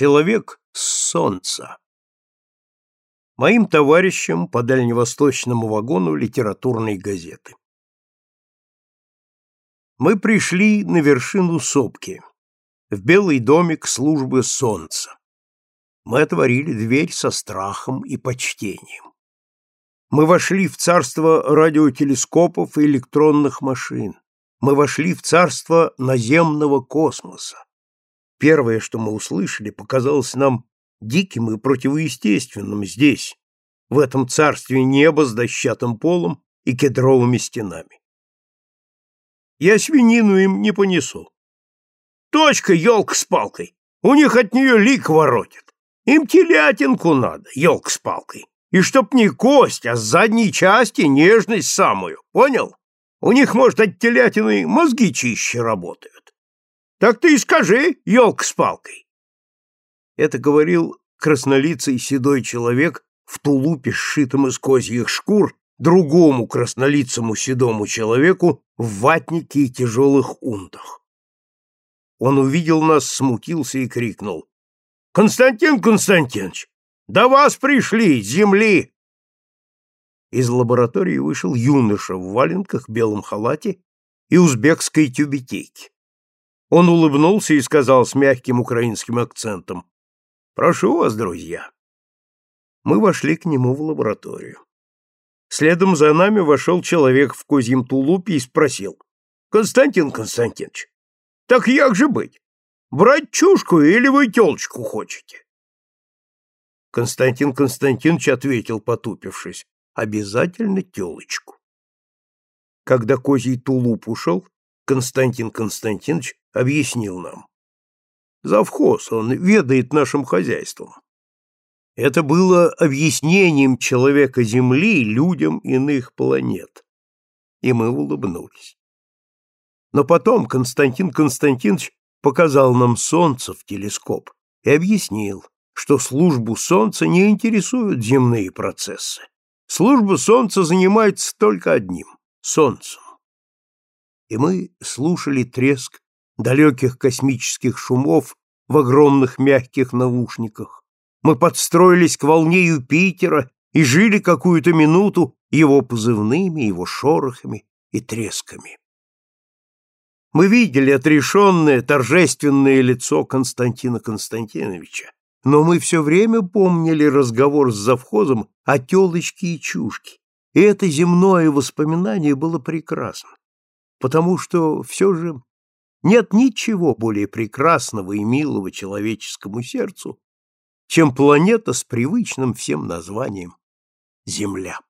Человек с солнца. Моим товарищам по дальневосточному вагону литературной газеты. Мы пришли на вершину сопки, в белый домик службы солнца. Мы отворили дверь со страхом и почтением. Мы вошли в царство радиотелескопов и электронных машин. Мы вошли в царство наземного космоса. Первое, что мы услышали, показалось нам диким и противоестественным здесь, в этом царстве неба с дощатым полом и кедровыми стенами. Я свинину им не понесу. Точка, елка с палкой. У них от нее лик воротит. Им телятинку надо, елка с палкой. И чтоб не кость, а с задней части нежность самую, понял? У них, может, от телятины мозги чище работают. Так ты и скажи, елка с палкой. Это говорил краснолицый седой человек в тулупе, сшитом из козьих шкур, другому краснолицому седому человеку в ватнике и тяжелых унтах. Он увидел нас, смутился и крикнул. — Константин Константинович, до вас пришли, земли! Из лаборатории вышел юноша в валенках, белом халате и узбекской тюбетейке. Он улыбнулся и сказал с мягким украинским акцентом, «Прошу вас, друзья». Мы вошли к нему в лабораторию. Следом за нами вошел человек в козьем тулупе и спросил, «Константин Константинович, так як же быть? Брать чушку или вы телочку хочете?» Константин Константинович ответил, потупившись, «Обязательно телочку». Когда козий тулуп ушел, Константин Константинович объяснил нам. Завхоз, он ведает нашим хозяйством. Это было объяснением человека Земли людям иных планет. И мы улыбнулись. Но потом Константин Константинович показал нам Солнце в телескоп и объяснил, что службу Солнца не интересуют земные процессы. Служба Солнца занимается только одним — Солнцем. И мы слушали треск далеких космических шумов в огромных мягких наушниках. Мы подстроились к волне Юпитера и жили какую-то минуту его позывными, его шорохами и тресками. Мы видели отрешенное, торжественное лицо Константина Константиновича, но мы все время помнили разговор с завхозом о телочке и чушке, и это земное воспоминание было прекрасно, потому что все же нет ничего более прекрасного и милого человеческому сердцу, чем планета с привычным всем названием Земля.